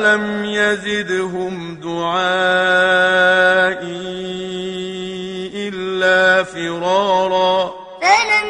فلم يزدهم دعائي إلا فرارا فلم